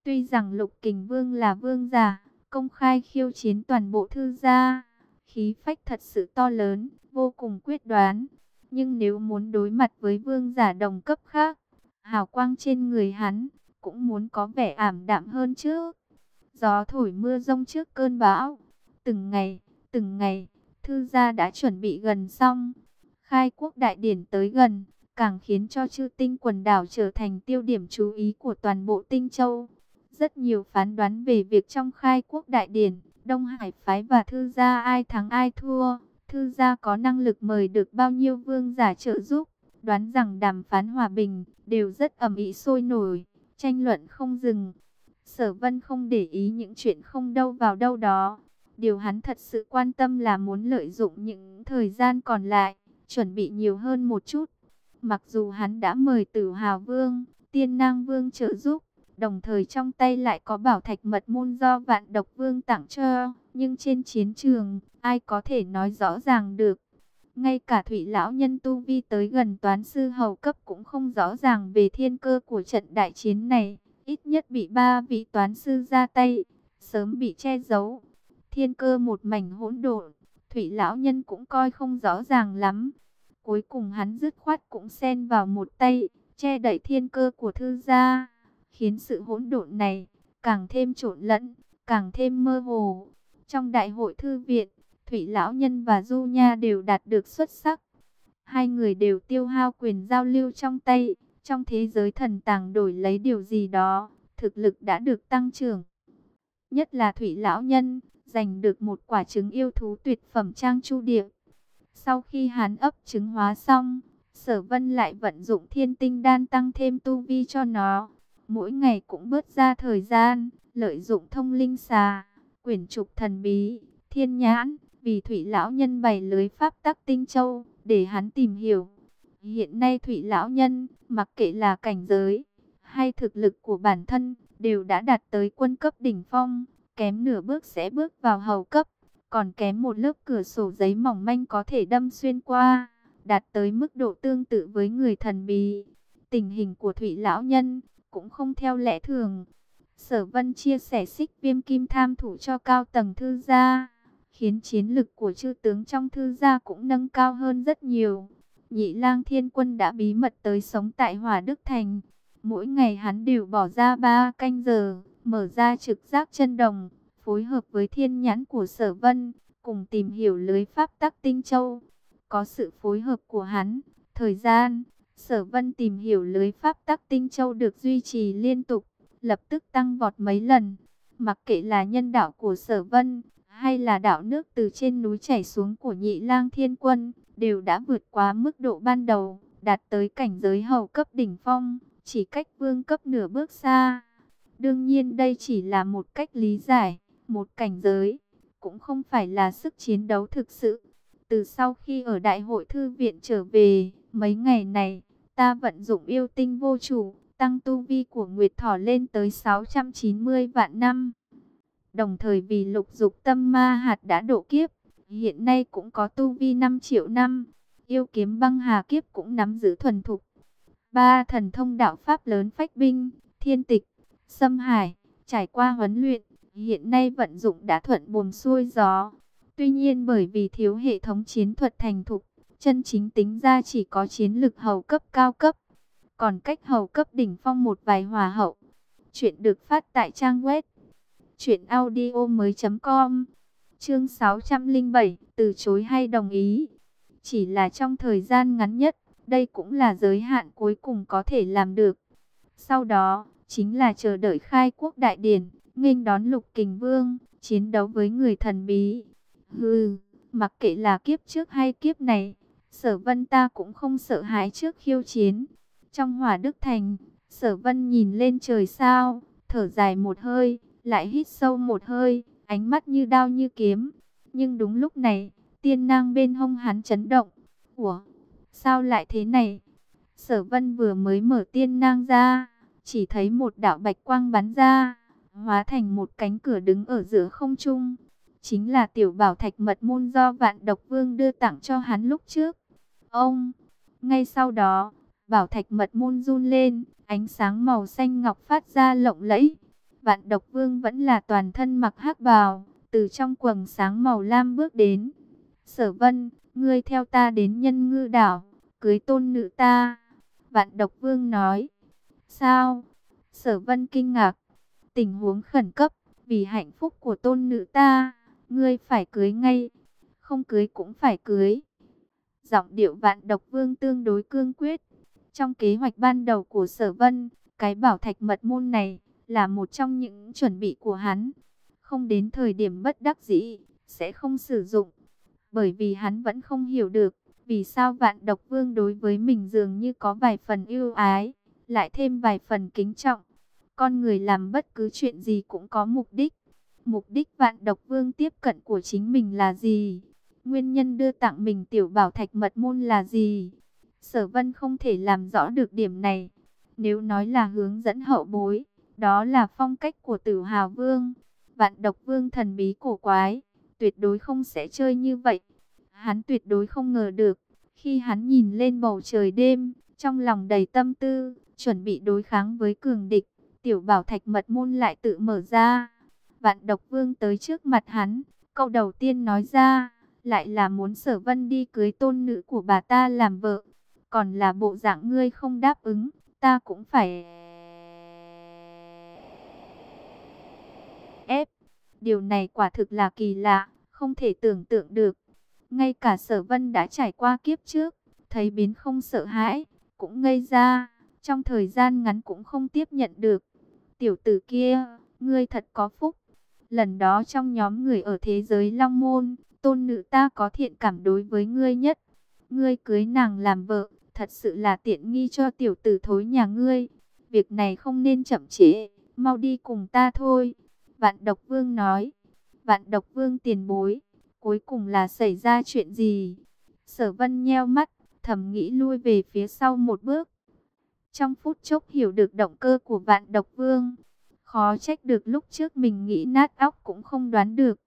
Tuy rằng lục kình vương là vương giả, công khai khiêu chiến toàn bộ thư gia, khí phách thật sự to lớn, vô cùng quyết đoán. Nhưng nếu muốn đối mặt với vương giả đồng cấp khác, hào quang trên người hắn cũng muốn có vẻ ảm đạm hơn chứ? Gió thổi mưa rông trước cơn bão. Từng ngày, từng ngày, thư gia đã chuẩn bị gần xong. Khai quốc đại điển tới gần, càng khiến cho chư tinh quần đảo trở thành tiêu điểm chú ý của toàn bộ tinh châu. Rất nhiều phán đoán về việc trong khai quốc đại điển, Đông Hải phái và thư gia ai thắng ai thua, thư gia có năng lực mời được bao nhiêu vương giả trợ giúp, đoán rằng đàm phán hòa bình đều rất ầm ĩ sôi nổi, tranh luận không dừng. Sở Vân không để ý những chuyện không đâu vào đâu đó, điều hắn thật sự quan tâm là muốn lợi dụng những thời gian còn lại, chuẩn bị nhiều hơn một chút. Mặc dù hắn đã mời Tử Hào Vương, Tiên Nang Vương trợ giúp, đồng thời trong tay lại có bảo thạch mật môn do vạn độc vương tặng cho, nhưng trên chiến trường, ai có thể nói rõ ràng được. Ngay cả thủy lão nhân tu vi tới gần toán sư hầu cấp cũng không rõ ràng về thiên cơ của trận đại chiến này, ít nhất bị ba vị toán sư ra tay, sớm bị che giấu. Thiên cơ một mảnh hỗn độn, thủy lão nhân cũng coi không rõ ràng lắm. Cuối cùng hắn dứt khoát cũng xen vào một tay, che đậy thiên cơ của thư gia khiến sự hỗn độn này càng thêm trộn lẫn, càng thêm mơ hồ. Trong đại hội thư viện, Thủy Lão Nhân và Du Nha đều đạt được xuất sắc. Hai người đều tiêu hao quyền giao lưu trong tay, trong thế giới thần tàng đổi lấy điều gì đó, thực lực đã được tăng trưởng. Nhất là Thủy Lão Nhân, giành được một quả trứng yêu thú tuyệt phẩm trang chu địa. Sau khi hán ấp trứng hóa xong, Sở Vân lại vận dụng thiên tinh đan tăng thêm tu vi cho nó mỗi ngày cũng bớt ra thời gian, lợi dụng thông linh xà, quyển trục thần bí, thiên nhãn, vì Thủy Lão Nhân bày lưới pháp tắc tinh châu, để hắn tìm hiểu. Hiện nay Thủy Lão Nhân, mặc kệ là cảnh giới, hay thực lực của bản thân, đều đã đạt tới quân cấp đỉnh phong, kém nửa bước sẽ bước vào hầu cấp, còn kém một lớp cửa sổ giấy mỏng manh có thể đâm xuyên qua, đạt tới mức độ tương tự với người thần bí. Tình hình của Thủy Lão Nhân cũng không theo lẽ thường. Sở Vân chia sẻ xích viêm kim tham thủ cho cao tầng thư gia, khiến chiến lực của chư tướng trong thư gia cũng nâng cao hơn rất nhiều. Nhị lang thiên quân đã bí mật tới sống tại Hòa Đức Thành. Mỗi ngày hắn đều bỏ ra 3 canh giờ, mở ra trực giác chân đồng, phối hợp với thiên nhãn của sở vân, cùng tìm hiểu lưới pháp tắc tinh châu. Có sự phối hợp của hắn, thời gian, Sở Vân tìm hiểu lưới pháp tắc tinh châu được duy trì liên tục, lập tức tăng vọt mấy lần. Mặc kệ là nhân đạo của Sở Vân, hay là đạo nước từ trên núi chảy xuống của Nhị Lang Thiên Quân, đều đã vượt quá mức độ ban đầu, đạt tới cảnh giới hầu cấp đỉnh phong, chỉ cách vương cấp nửa bước xa. Đương nhiên đây chỉ là một cách lý giải, một cảnh giới, cũng không phải là sức chiến đấu thực sự. Từ sau khi ở đại hội thư viện trở về, mấy ngày này, Ta vận dụng yêu tinh vô chủ, tăng tu vi của Nguyệt Thỏ lên tới 690 vạn năm. Đồng thời vì lục dục tâm ma hạt đã độ kiếp, hiện nay cũng có tu vi 5 triệu năm. Yêu kiếm băng hà kiếp cũng nắm giữ thuần thục. Ba thần thông đạo pháp lớn phách binh, thiên tịch, xâm hải, trải qua huấn luyện, hiện nay vận dụng đã thuận buồm xuôi gió. Tuy nhiên bởi vì thiếu hệ thống chiến thuật thành thục, chân chính tính ra chỉ có chiến lực hầu cấp cao cấp, còn cách hầu cấp đỉnh phong một vài hòa hậu. Chuyện được phát tại trang web truyệnaudiomoi.com. Chương 607, từ chối hay đồng ý? Chỉ là trong thời gian ngắn nhất, đây cũng là giới hạn cuối cùng có thể làm được. Sau đó, chính là chờ đợi khai quốc đại điển, nghênh đón lục kình vương, chiến đấu với người thần bí. Hừ, mặc kệ là kiếp trước hay kiếp này, sở vân ta cũng không sợ hãi trước khiêu chiến. Trong hỏa đức thành, sở vân nhìn lên trời sao, thở dài một hơi, lại hít sâu một hơi, ánh mắt như đao như kiếm. Nhưng đúng lúc này, tiên nang bên hông hắn chấn động. Ủa, sao lại thế này? Sở vân vừa mới mở tiên nang ra, chỉ thấy một đạo bạch quang bắn ra, hóa thành một cánh cửa đứng ở giữa không trung. Chính là tiểu bảo thạch mật môn do vạn độc vương đưa tặng cho hắn lúc trước. Ông, ngay sau đó, bảo thạch mật môn run lên, ánh sáng màu xanh ngọc phát ra lộng lẫy. Vạn độc vương vẫn là toàn thân mặc hắc bào, từ trong quầng sáng màu lam bước đến. Sở vân, ngươi theo ta đến nhân ngư đảo, cưới tôn nữ ta. Vạn độc vương nói. Sao? Sở vân kinh ngạc. Tình huống khẩn cấp, vì hạnh phúc của tôn nữ ta, ngươi phải cưới ngay. Không cưới cũng phải cưới. Giọng điệu vạn độc vương tương đối cương quyết. Trong kế hoạch ban đầu của sở vân, cái bảo thạch mật môn này là một trong những chuẩn bị của hắn. Không đến thời điểm bất đắc dĩ, sẽ không sử dụng. Bởi vì hắn vẫn không hiểu được, vì sao vạn độc vương đối với mình dường như có vài phần yêu ái, lại thêm vài phần kính trọng. Con người làm bất cứ chuyện gì cũng có mục đích. Mục đích vạn độc vương tiếp cận của chính mình là gì? Nguyên nhân đưa tặng mình tiểu bảo thạch mật môn là gì? Sở vân không thể làm rõ được điểm này. Nếu nói là hướng dẫn hậu bối, đó là phong cách của tử hào vương. Vạn độc vương thần bí cổ quái, tuyệt đối không sẽ chơi như vậy. Hắn tuyệt đối không ngờ được, khi hắn nhìn lên bầu trời đêm, trong lòng đầy tâm tư, chuẩn bị đối kháng với cường địch, tiểu bảo thạch mật môn lại tự mở ra. Vạn độc vương tới trước mặt hắn, câu đầu tiên nói ra, lại là muốn sở vân đi cưới tôn nữ của bà ta làm vợ. Còn là bộ dạng ngươi không đáp ứng, ta cũng phải... ép. Điều này quả thực là kỳ lạ, không thể tưởng tượng được. Ngay cả sở vân đã trải qua kiếp trước, thấy biến không sợ hãi, cũng ngây ra, trong thời gian ngắn cũng không tiếp nhận được. Tiểu tử kia, ngươi thật có phúc. Lần đó trong nhóm người ở thế giới Long Môn, tôn nữ ta có thiện cảm đối với ngươi nhất. Ngươi cưới nàng làm vợ, thật sự là tiện nghi cho tiểu tử thối nhà ngươi. Việc này không nên chậm trễ, mau đi cùng ta thôi. Vạn độc vương nói, vạn độc vương tiền bối, cuối cùng là xảy ra chuyện gì? Sở vân nheo mắt, thầm nghĩ lui về phía sau một bước. Trong phút chốc hiểu được động cơ của vạn độc vương, khó trách được lúc trước mình nghĩ nát óc cũng không đoán được.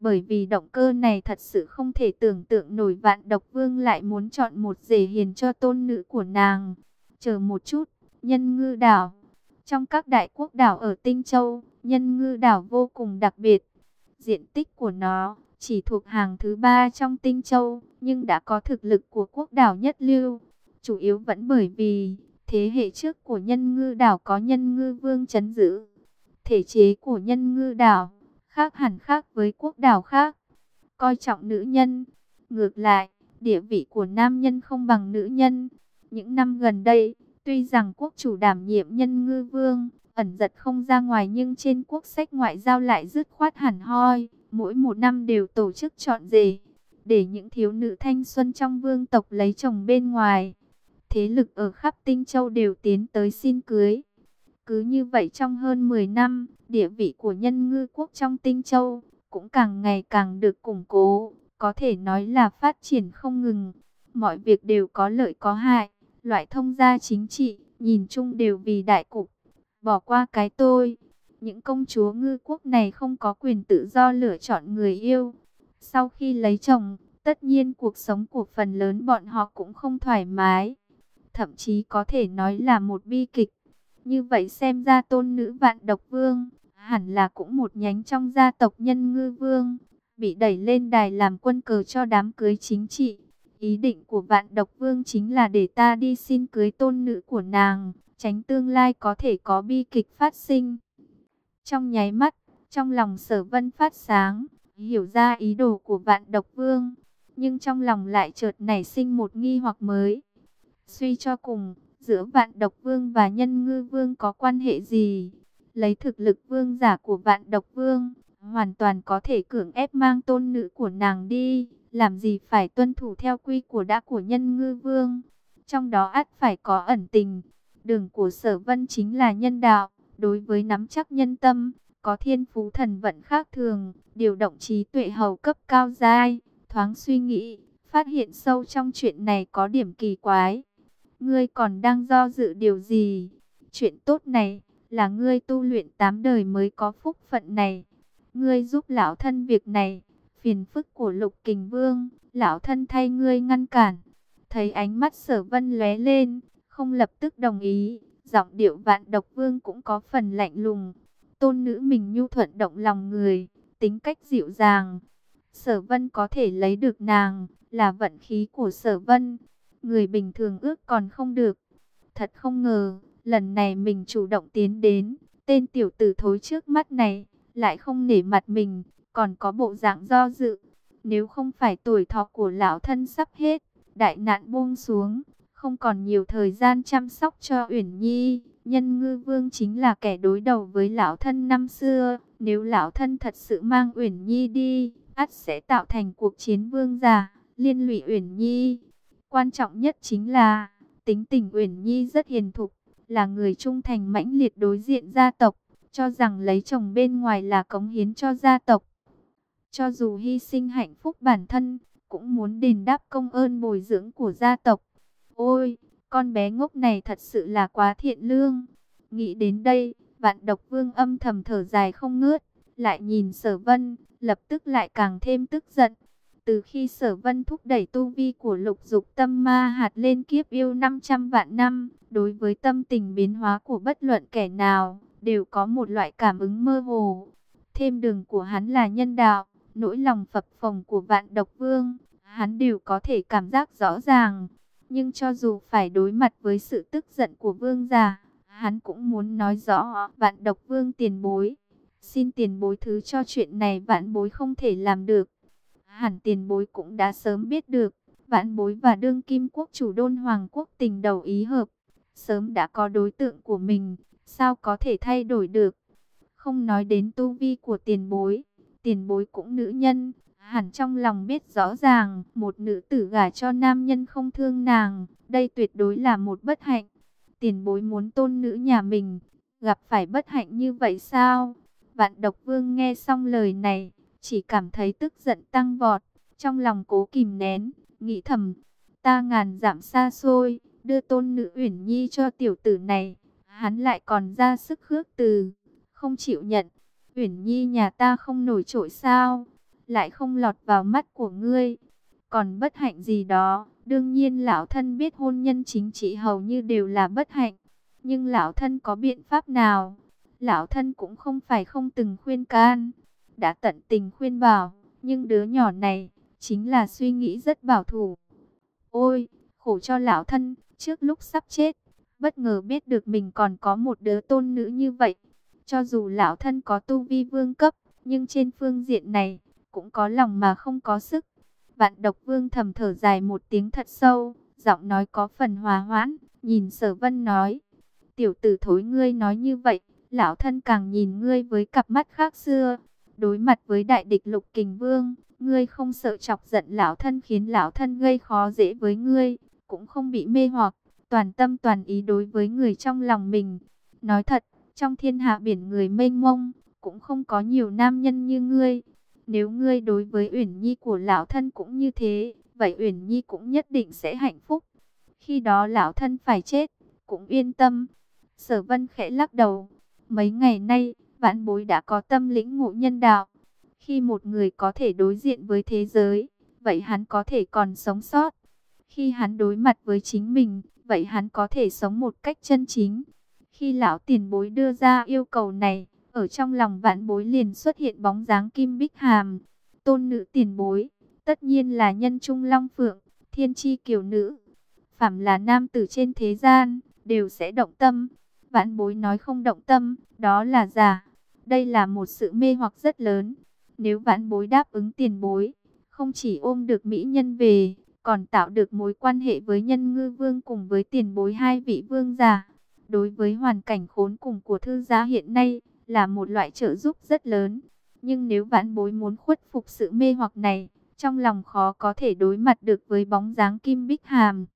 Bởi vì động cơ này thật sự không thể tưởng tượng nổi vạn độc vương lại muốn chọn một rể hiền cho tôn nữ của nàng. Chờ một chút, nhân ngư đảo. Trong các đại quốc đảo ở Tinh Châu, nhân ngư đảo vô cùng đặc biệt. Diện tích của nó chỉ thuộc hàng thứ ba trong Tinh Châu, nhưng đã có thực lực của quốc đảo nhất lưu. Chủ yếu vẫn bởi vì thế hệ trước của nhân ngư đảo có nhân ngư vương chấn giữ. Thể chế của nhân ngư đảo khác hẳn khác với quốc đảo khác. Coi trọng nữ nhân, ngược lại, địa vị của nam nhân không bằng nữ nhân. Những năm gần đây, tuy rằng quốc chủ đảm nhiệm nhân ngư vương, ẩn giật không ra ngoài nhưng trên quốc sách ngoại giao lại dứt khoát hẳn hoi. Mỗi một năm đều tổ chức chọn rể, để những thiếu nữ thanh xuân trong vương tộc lấy chồng bên ngoài. Thế lực ở khắp tinh châu đều tiến tới xin cưới. Cứ như vậy trong hơn 10 năm, địa vị của nhân ngư quốc trong tinh châu cũng càng ngày càng được củng cố, có thể nói là phát triển không ngừng. Mọi việc đều có lợi có hại, loại thông gia chính trị, nhìn chung đều vì đại cục. Bỏ qua cái tôi, những công chúa ngư quốc này không có quyền tự do lựa chọn người yêu. Sau khi lấy chồng, tất nhiên cuộc sống của phần lớn bọn họ cũng không thoải mái. Thậm chí có thể nói là một bi kịch. Như vậy xem ra tôn nữ vạn độc vương, hẳn là cũng một nhánh trong gia tộc nhân ngư vương, bị đẩy lên đài làm quân cờ cho đám cưới chính trị. Ý định của vạn độc vương chính là để ta đi xin cưới tôn nữ của nàng, tránh tương lai có thể có bi kịch phát sinh. Trong nháy mắt, trong lòng sở vân phát sáng, hiểu ra ý đồ của vạn độc vương, nhưng trong lòng lại chợt nảy sinh một nghi hoặc mới. Suy cho cùng, giữa vạn độc vương và nhân ngư vương có quan hệ gì? lấy thực lực vương giả của vạn độc vương, hoàn toàn có thể cưỡng ép mang tôn nữ của nàng đi, làm gì phải tuân thủ theo quy của đã của nhân ngư vương. Trong đó ắt phải có ẩn tình, đường của sở vân chính là nhân đạo, đối với nắm chắc nhân tâm, có thiên phú thần vận khác thường, điều động trí tuệ hầu cấp cao giai, thoáng suy nghĩ, phát hiện sâu trong chuyện này có điểm kỳ quái. Ngươi còn đang do dự điều gì? Chuyện tốt này, là ngươi tu luyện tám đời mới có phúc phận này. Ngươi giúp lão thân việc này, phiền phức của lục kình vương, lão thân thay ngươi ngăn cản. Thấy ánh mắt sở vân lóe lên, không lập tức đồng ý, giọng điệu vạn độc vương cũng có phần lạnh lùng. Tôn nữ mình nhu thuận động lòng người, tính cách dịu dàng. Sở vân có thể lấy được nàng, là vận khí của sở vân. Người bình thường ước còn không được. Thật không ngờ, lần này mình chủ động tiến đến, tên tiểu tử thối trước mắt này, lại không nể mặt mình, còn có bộ dạng do dự. Nếu không phải tuổi thọ của lão thân sắp hết, đại nạn buông xuống, không còn nhiều thời gian chăm sóc cho Uyển Nhi, nhân ngư vương chính là kẻ đối đầu với lão thân năm xưa. Nếu lão thân thật sự mang Uyển Nhi đi, ắt sẽ tạo thành cuộc chiến vương giả, liên lụy Uyển Nhi. Quan trọng nhất chính là, tính tình Uyển Nhi rất hiền thục, là người trung thành mãnh liệt đối diện gia tộc, cho rằng lấy chồng bên ngoài là cống hiến cho gia tộc. Cho dù hy sinh hạnh phúc bản thân, cũng muốn đền đáp công ơn bồi dưỡng của gia tộc. Ôi, con bé ngốc này thật sự là quá thiện lương. Nghĩ đến đây, vạn độc vương âm thầm thở dài không ngớt, lại nhìn sở vân, lập tức lại càng thêm tức giận. Từ khi sở vân thúc đẩy tu vi của lục dục tâm ma hạt lên kiếp yêu 500 vạn năm, đối với tâm tình biến hóa của bất luận kẻ nào, đều có một loại cảm ứng mơ hồ. Thêm đường của hắn là nhân đạo, nỗi lòng phập phồng của vạn độc vương, hắn đều có thể cảm giác rõ ràng. Nhưng cho dù phải đối mặt với sự tức giận của vương già, hắn cũng muốn nói rõ vạn độc vương tiền bối. Xin tiền bối thứ cho chuyện này vạn bối không thể làm được. Hẳn tiền bối cũng đã sớm biết được, vạn bối và đương kim quốc chủ đôn hoàng quốc tình đầu ý hợp. Sớm đã có đối tượng của mình, sao có thể thay đổi được. Không nói đến tu vi của tiền bối, tiền bối cũng nữ nhân, hẳn trong lòng biết rõ ràng, một nữ tử gả cho nam nhân không thương nàng, đây tuyệt đối là một bất hạnh. Tiền bối muốn tôn nữ nhà mình, gặp phải bất hạnh như vậy sao? Vạn độc vương nghe xong lời này, chỉ cảm thấy tức giận tăng vọt, trong lòng cố kìm nén, nghĩ thầm, ta ngàn giảm xa xôi, đưa tôn nữ Uyển Nhi cho tiểu tử này, hắn lại còn ra sức khước từ, không chịu nhận. Uyển Nhi nhà ta không nổi trội sao, lại không lọt vào mắt của ngươi. Còn bất hạnh gì đó, đương nhiên lão thân biết hôn nhân chính trị hầu như đều là bất hạnh. Nhưng lão thân có biện pháp nào? Lão thân cũng không phải không từng khuyên can. Đã tận tình khuyên bảo, nhưng đứa nhỏ này, chính là suy nghĩ rất bảo thủ. Ôi, khổ cho lão thân, trước lúc sắp chết, bất ngờ biết được mình còn có một đứa tôn nữ như vậy. Cho dù lão thân có tu vi vương cấp, nhưng trên phương diện này, cũng có lòng mà không có sức. Vạn độc vương thầm thở dài một tiếng thật sâu, giọng nói có phần hòa hoãn, nhìn sở vân nói. Tiểu tử thối ngươi nói như vậy, lão thân càng nhìn ngươi với cặp mắt khác xưa. Đối mặt với đại địch lục kình vương, ngươi không sợ chọc giận lão thân khiến lão thân gây khó dễ với ngươi, cũng không bị mê hoặc, toàn tâm toàn ý đối với người trong lòng mình. Nói thật, trong thiên hạ biển người mênh mông, cũng không có nhiều nam nhân như ngươi. Nếu ngươi đối với Uyển Nhi của lão thân cũng như thế, vậy Uyển Nhi cũng nhất định sẽ hạnh phúc. Khi đó lão thân phải chết, cũng yên tâm. Sở Vân khẽ lắc đầu. Mấy ngày nay, vãn bối đã có tâm lĩnh ngộ nhân đạo. Khi một người có thể đối diện với thế giới, vậy hắn có thể còn sống sót. Khi hắn đối mặt với chính mình, vậy hắn có thể sống một cách chân chính. Khi lão tiền bối đưa ra yêu cầu này, ở trong lòng vãn bối liền xuất hiện bóng dáng kim bích hàm. Tôn nữ tiền bối, tất nhiên là nhân trung long phượng, thiên chi kiều nữ. Phạm là nam tử trên thế gian, đều sẽ động tâm. Vãn bối nói không động tâm, đó là giả. Đây là một sự mê hoặc rất lớn. Nếu vãn bối đáp ứng tiền bối, không chỉ ôm được mỹ nhân về, còn tạo được mối quan hệ với nhân ngư vương cùng với tiền bối hai vị vương giả. đối với hoàn cảnh khốn cùng của thư gia hiện nay, là một loại trợ giúp rất lớn. Nhưng nếu vãn bối muốn khuất phục sự mê hoặc này, trong lòng khó có thể đối mặt được với bóng dáng Kim Bích Hàm.